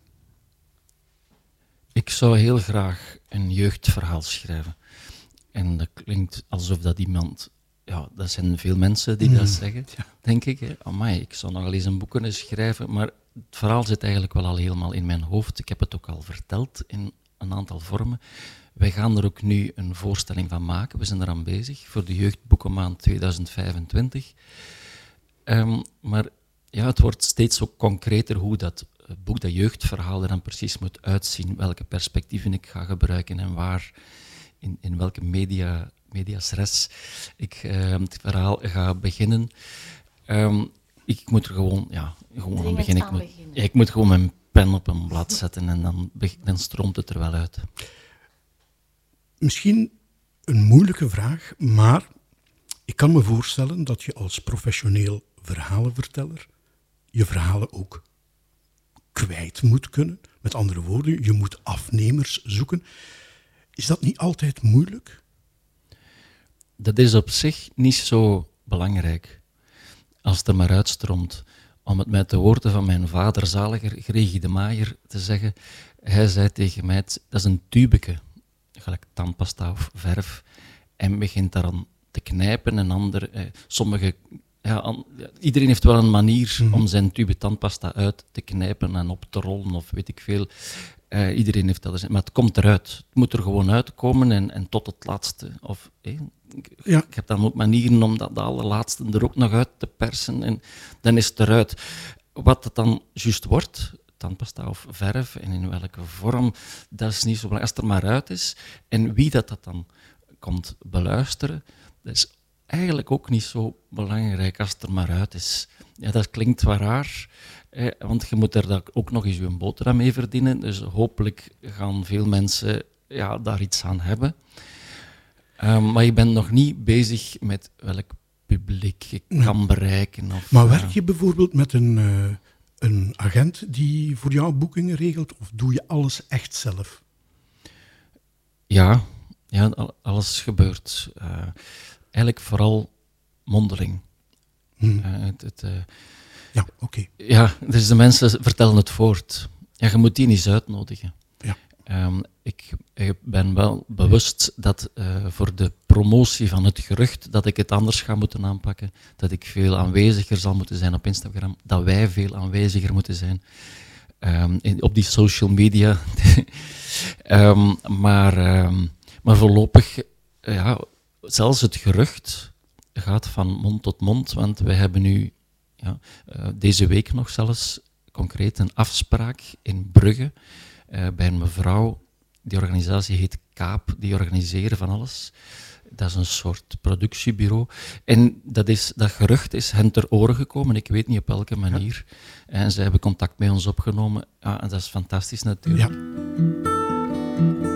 Ik zou heel graag een jeugdverhaal schrijven. En dat klinkt alsof dat iemand... Ja, dat zijn veel mensen die dat zeggen, denk ik. Hè. Amai, ik zou nog wel eens een boek kunnen schrijven. Maar het verhaal zit eigenlijk wel al helemaal in mijn hoofd. Ik heb het ook al verteld in een aantal vormen. Wij gaan er ook nu een voorstelling van maken. We zijn eraan bezig voor de Jeugdboekenmaand 2025. Ehm, maar ja, het wordt steeds ook concreter hoe dat boek, dat jeugdverhaal er dan precies moet uitzien. Welke perspectieven ik ga gebruiken en waar, in, in welke media, medias res ik eh, het verhaal ga beginnen. Ehm, ik moet er gewoon, ja, gewoon aan beginnen. Ik moet, beginnen. ja, ik moet gewoon mijn pen op een blad zetten en dan, dan stroomt het er wel uit. Misschien een moeilijke vraag, maar ik kan me voorstellen dat je als professioneel verhalenverteller je verhalen ook kwijt moet kunnen. Met andere woorden, je moet afnemers zoeken. Is dat niet altijd moeilijk? Dat is op zich niet zo belangrijk. Als het er maar uitstroomt. Om het met de woorden van mijn vader, zaliger Gregi de Maaier, te zeggen. Hij zei tegen mij, dat is een tubeke, gelijk tandpasta of verf. En begint daaraan te knijpen en ander, eh, sommige... Ja, iedereen heeft wel een manier om zijn tube tandpasta uit te knijpen en op te rollen of weet ik veel. Eh, iedereen heeft dat. Maar het komt eruit. Het moet er gewoon uitkomen en, en tot het laatste. Of, eh, Ja. ik heb dan ook manieren om dat de allerlaatste er ook nog uit te persen en dan is het eruit. Wat het dan juist wordt, tandpasta of verf en in welke vorm, dat is niet zo belangrijk. Als het er maar uit is en wie dat, dat dan komt beluisteren, dat is eigenlijk ook niet zo belangrijk als het er maar uit is. Ja, dat klinkt wel raar, eh, want je moet er dan ook nog eens je boterham mee verdienen. Dus hopelijk gaan veel mensen ja, daar iets aan hebben. Ehm, maar je bent nog niet bezig met welk publiek je kan bereiken. Of, Maar eh, werk je bijvoorbeeld met een, eh, een agent die voor jou boekingen regelt? Of doe je alles echt zelf? Ja, ja al- alles gebeurt. Eh, eigenlijk vooral mondeling. Hm. Eh, het, het, Ja, oké. ja, dus de mensen vertellen het voort. Ja, je moet die niet uitnodigen. Ehm, ik, ben wel bewust dat eh, voor de promotie van het gerucht dat ik het anders ga moeten aanpakken, dat ik veel aanweziger zal moeten zijn op Instagram, dat wij veel aanweziger moeten zijn ehm, op die social media. Ehm, maar, maar voorlopig, eh, ja, zelfs het gerucht gaat van mond tot mond, want we hebben nu ja, eh, deze week nog zelfs concreet een afspraak in Brugge eh, bij een mevrouw. Die organisatie heet KAAP, die organiseren van alles. Dat is een soort productiebureau. En dat, is, dat gerucht is hen ter oren gekomen, ik weet niet op welke manier. En ze hebben contact met ons opgenomen. En dat is fantastisch natuurlijk. Ja.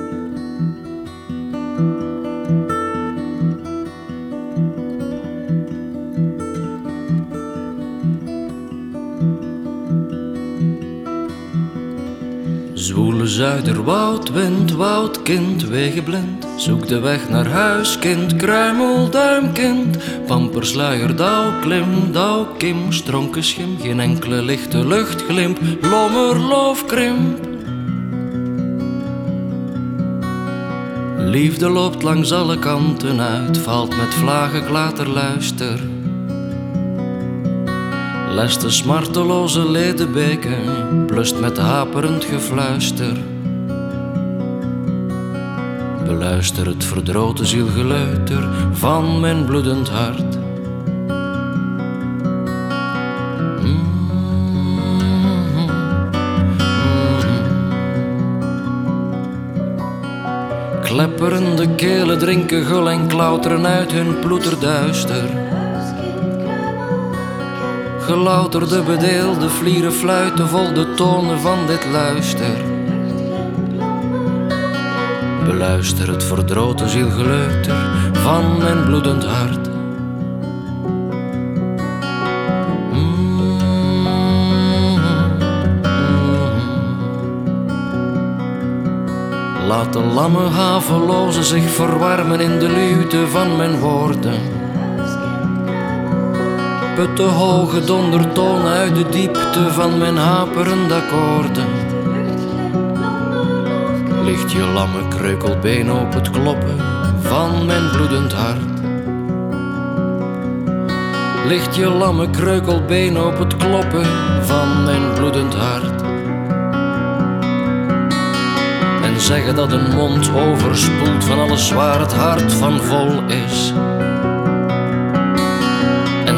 Zwoele zuiderwoudwind, woudkind, wegenblind. Zoek de weg naar huis, kind, kruimel, duimkind. Pampersluier, dauw, klim, dauw, kim, stronken schim. Geen enkele lichte luchtglimp, lommer, loofkrimp. Liefde loopt langs alle kanten uit, valt met vlagen klaterluister. Lest de smarteloze ledebeken, blust met haperend gefluister. Beluister het verdroten zielgeleuter van mijn bloedend hart. Klepperende kelen drinken gul en klauteren uit hun ploeterduister. Gelouterde bedeelde vlieren fluiten vol de tonen van dit luister. Beluister het verdroten zielgeleuter van mijn bloedend hart. Laat de lamme havelozen zich verwarmen in de luwte van mijn woorden. Put de hoge dondertoon uit de diepte van mijn haperende akkoorden. Ligt je lamme kreukelbeen op het kloppen van mijn bloedend hart. Ligt je lamme kreukelbeen op het kloppen van mijn bloedend hart. En zeggen dat een mond overspoelt van alles waar het hart van vol is.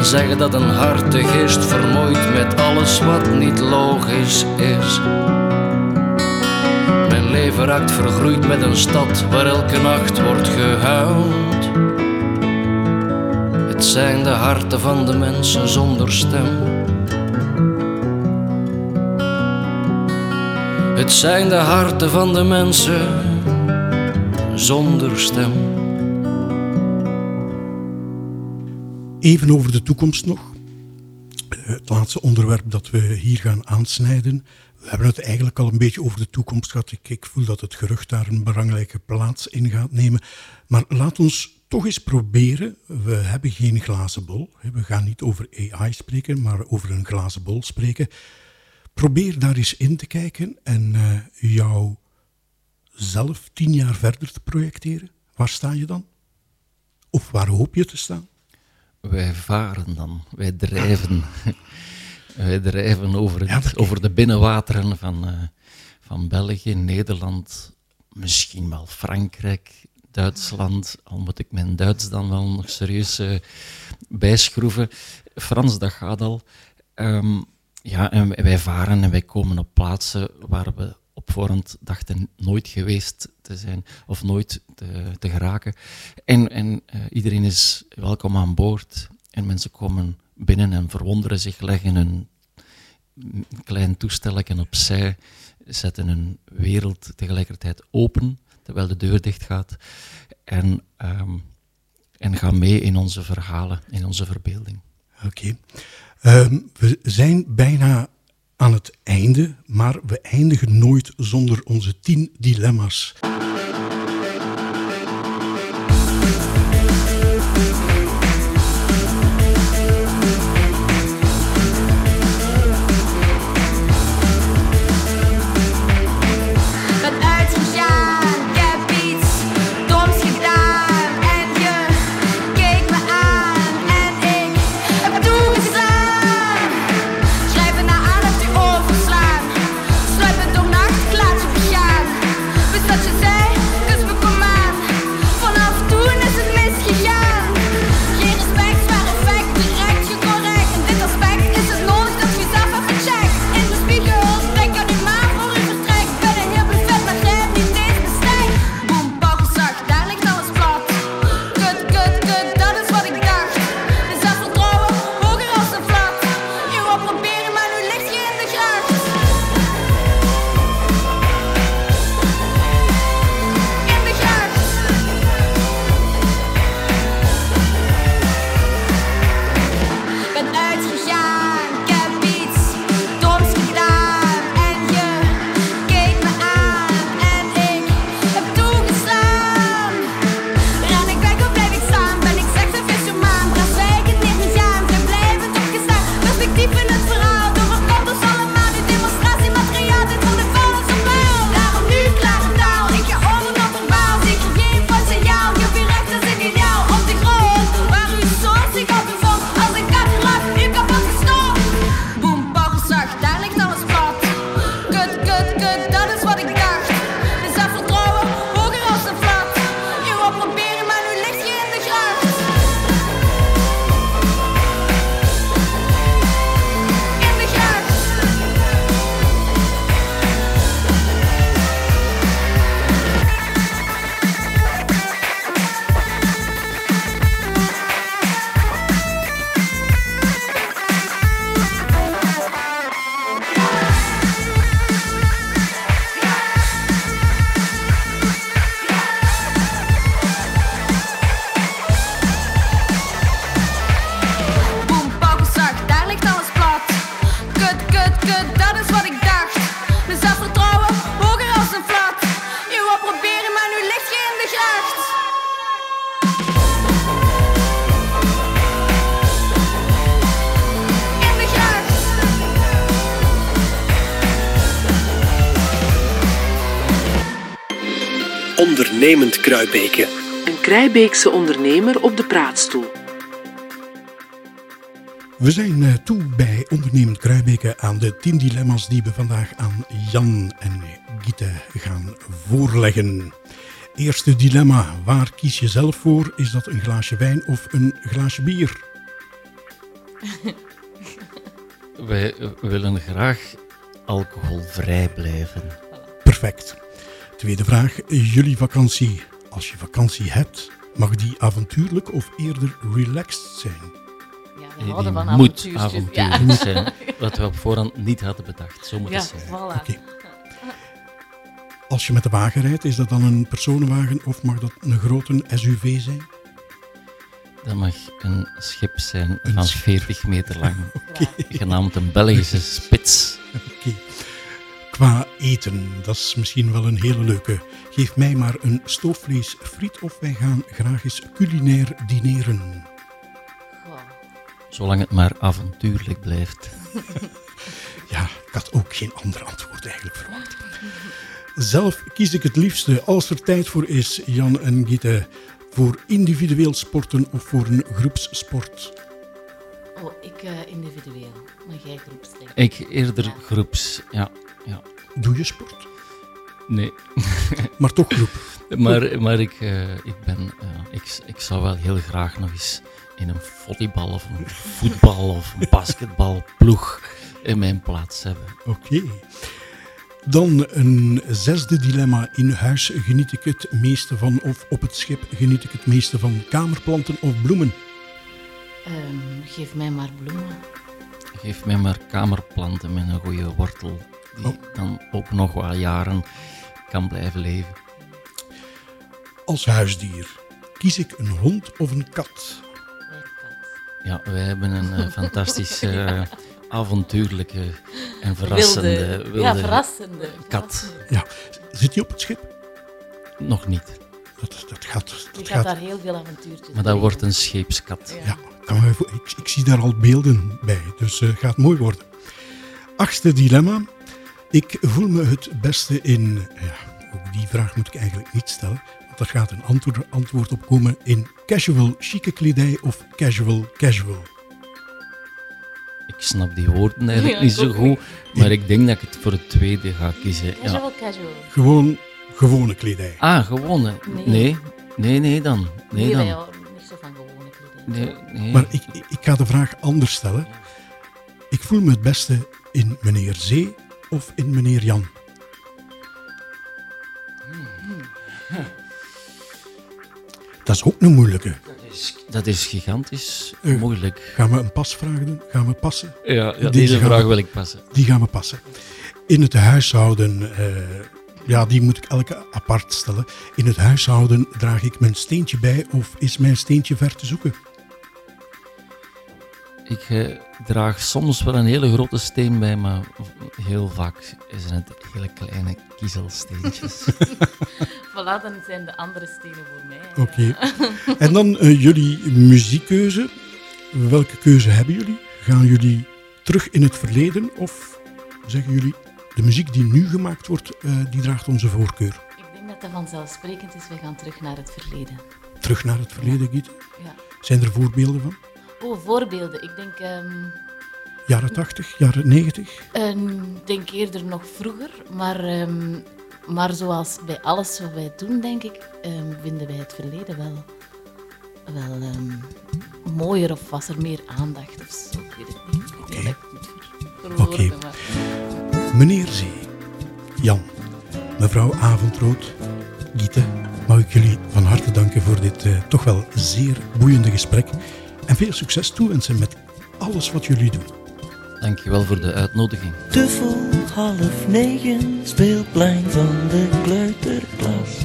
En zeggen dat een hart de geest vermoeit met alles wat niet logisch is. Mijn leven raakt vergroeid met een stad waar elke nacht wordt gehuild. Het zijn de harten van de mensen zonder stem. Het zijn de harten van de mensen zonder stem. Even over de toekomst nog. Eh, Het laatste onderwerp dat we hier gaan aansnijden. We hebben het eigenlijk al een beetje over de toekomst gehad. Ik, ik voel dat het gerucht daar een belangrijke plaats in gaat nemen. Maar laat ons toch eens proberen. We hebben geen glazen bol. We gaan niet over AI spreken, maar over een glazen bol spreken. Probeer daar eens in te kijken en jou zelf tien jaar verder te projecteren. Waar sta je dan? Of waar hoop je te staan? Wij varen dan, wij drijven. wij drijven over, het, Ja, dat- over de binnenwateren van, eh, van België, Nederland, misschien wel Frankrijk, Duitsland. Al moet ik mijn Duits dan wel nog serieus eh, bijschroeven. Frans, dat gaat al. Ehm, ja, en wij varen en wij komen op plaatsen waar we op voorhand dachten nooit geweest te zijn of nooit te, te geraken. En, en eh, iedereen is welkom aan boord. En mensen komen binnen en verwonderen zich, leggen mm, klein toestelletje opzij, zetten hun wereld tegelijkertijd open, terwijl de deur dicht gaat. En, ehm, en gaan mee in onze verhalen, in onze verbeelding. Oké. Ehm, we zijn bijna aan het einde, maar we eindigen nooit zonder onze tien dilemma's. Kruibeke. Een Krijbeekse ondernemer op de praatstoel. We zijn eh, toe bij Ondernemend Kruibeke aan de 10 dilemma's die we vandaag aan Jan en Gitte gaan voorleggen. Eerste dilemma, waar kies je zelf voor? Is dat een glaasje wijn of een glaasje bier? Wij eh, willen graag alcoholvrij blijven. Perfect. Tweede vraag, jullie vakantie. Als je vakantie hebt, mag die avontuurlijk of eerder relaxed zijn? Ja, we van moet avontuurlijk zijn. Wat we op voorhand niet hadden bedacht. Zo moet Ja, het zijn. voilà. Als je met de wagen rijdt, is dat dan een personenwagen of mag dat een grote SUV zijn? Dat mag een schip zijn Een van schip. 40 meter lang. Genaamd een Belgische spits. Oké. Qua eten, dat is misschien wel een hele leuke. Geef mij maar een stoofvlees friet of wij gaan graag eens culinair dineren. Goh. Zolang het maar avontuurlijk blijft. Ja, ik had ook geen ander antwoord eigenlijk verwacht. Zelf kies ik het liefste, als er tijd voor is, Jan en Gitte, voor individueel sporten of voor een groepssport. Oh, ik eh, individueel, maar jij groepsdenk. Ik eerder Ja. groeps. Ja, ja. Doe je sport? Nee. Maar toch groep. Maar, maar ik, eh, ik, ben, eh, ik, ik zou wel heel graag nog eens in een volleybal of een voetbal of een basketbalploeg in mijn plaats hebben. Oké. Dan een zesde dilemma. In huis geniet ik het meeste van, of op het schip geniet ik het meeste van kamerplanten of bloemen. Ehm, geef mij maar bloemen. Geef mij maar kamerplanten met een goede wortel, die Oh. dan ook nog wat jaren kan blijven leven. Als huisdier kies ik een hond of een kat. Ja, wij hebben een eh, fantastische, eh, avontuurlijke en verrassende wilde, ja, verrassende. kat. Ja, zit die op het schip? Nog niet, Dat, dat gaat. Dat gaat gaat daar heel veel avontuurtjes maar dat wordt een scheepskat. ja, ik, ik zie daar al beelden bij, dus het gaat mooi worden. Achtste dilemma. Ik voel me het beste in. Ja, ook die vraag moet ik eigenlijk niet stellen, want daar gaat een antwoord, antwoord op komen in casual chique kledij of casual casual. Ik snap die woorden eigenlijk Ja, niet zo goed, niet. maar ik denk dat ik het voor het tweede ga kiezen. Ja. Casual, casual. Gewoon gewone kledij. Ah, gewone? Nee. Nee, nee, nee dan. Nee, Nee, dan. houden niet zo van gewone kleding. Nee, nee. Maar ik, ik ik ga de vraag anders stellen. Ik voel me het beste in meneer Zee of in meneer Jan. Dat is ook een moeilijke. Dat is, dat is gigantisch Eh, moeilijk. Gaan we een pasvraag doen? Gaan we passen? Ja, ja deze vraag we- wil ik passen. Die gaan we passen. In het huishouden, eh, ja, die moet ik elke apart stellen. In het huishouden draag ik mijn steentje bij of is mijn steentje ver te zoeken? Ik eh, draag soms wel een hele grote steen bij, maar heel vaak zijn het hele kleine kiezelsteentjes. Voilà, dan zijn de andere stenen voor mij. Oké. En dan eh, jullie muziekkeuze. Welke keuze hebben jullie? Gaan jullie terug in het verleden of zeggen jullie de muziek die nu gemaakt wordt, eh, die draagt onze voorkeur? Ik denk dat dat vanzelfsprekend is. We gaan terug naar het verleden. Terug naar het verleden, Giet. Ja. Zijn er voorbeelden van? Voorbeelden. Ik denk, ehm, Jaren 80, jaren 90? ehm, ik denk eerder nog vroeger. Maar, ehm, maar zoals bij alles wat wij doen, denk ik, ehm, vinden wij het verleden wel, wel mooier. Of was er meer aandacht of zo. Ik weet het niet. Oké. Meneer Zee, Jan, mevrouw Avondrood, Giete, mag ik jullie van harte danken voor dit eh, toch wel zeer boeiende gesprek. En veel succes toewensen met alles wat jullie doen. Dankjewel voor de uitnodiging. Te vol half negen, speelplein van de kleuterklas.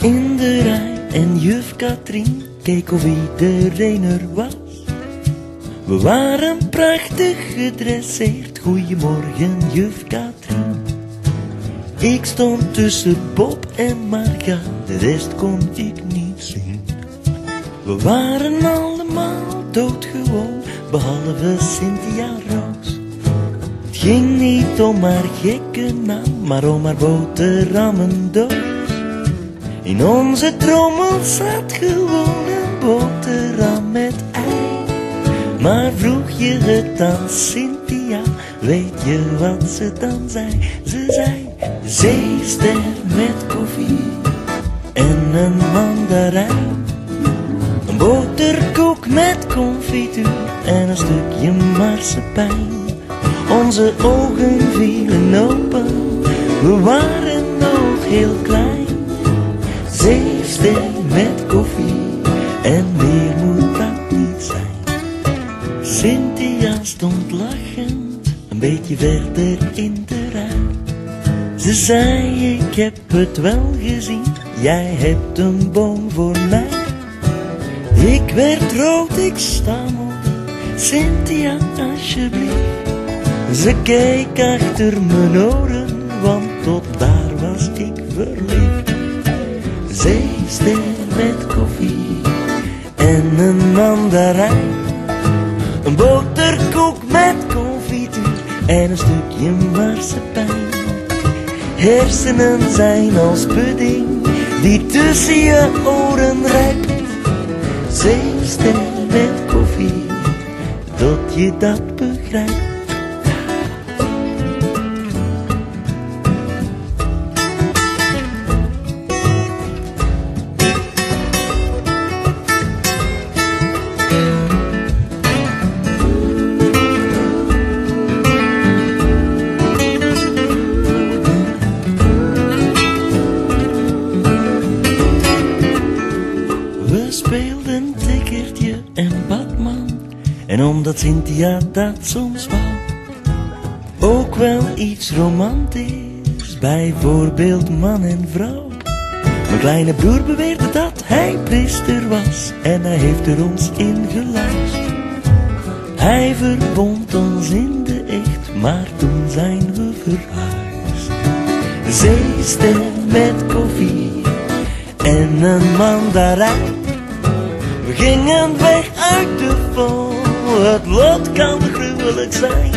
In de rij en juf Katrien keek of iedereen er was. We waren prachtig gedresseerd, goeiemorgen juf Katrien. Ik stond tussen Bob en Marga, de rest kon ik niet zien. We waren allemaal doodgewoon, behalve Cynthia Roos. Het ging niet om haar gekke naam, maar om haar boterhammendoos. In onze trommel zat gewoon een boterham met ei. Maar vroeg je het aan Cynthia, weet je wat ze dan zei? Ze zei, zeester met koffie en een mandarijn. Boterkoek met confituur en een stukje marsepein. Onze ogen vielen open, we waren nog heel klein. Zeester met koffie en meer moet dat niet zijn. Cynthia stond lachend, een beetje verder in de rij. Ze zei, ik heb het wel gezien, jij hebt een boom voor mij. Ik werd rood, ik stamelde, Cynthia alsjeblieft. Ze keek achter mijn oren, want tot daar was ik verliefd. Zeester met koffie en een mandarijn. Een boterkoek met confituur en een stukje marsepein. Hersenen zijn als pudding die tussen je oren rijpt. Zeester met koffie, tot je dat begrijpt. Omdat Cynthia dat soms wou, ook wel iets romantisch, bijvoorbeeld man en vrouw. Mijn kleine broer beweerde dat hij priester was en hij heeft er ons in geluisterd. Hij verbond ons in de echt, maar toen zijn we verhuisd. Zeester met koffie en een mandarijn. We gingen weg uit de het lot kan gruwelijk zijn.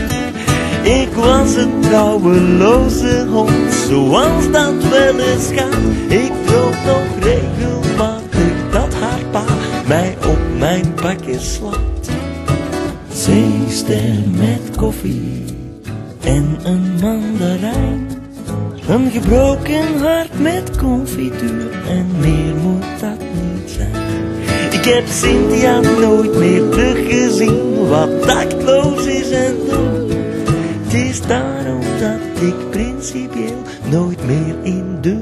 Ik was een trouweloze hond, zoals dat wel eens gaat. Ik droom nog regelmatig dat haar pa mij op mijn pakje slaat. Zeester met koffie en een mandarijn. Een gebroken hart met confituur en meer moet dat niet heb Cynthia nooit meer teruggezien, wat tactloos is en dom. Het is daarom dat ik principieel nooit meer in de.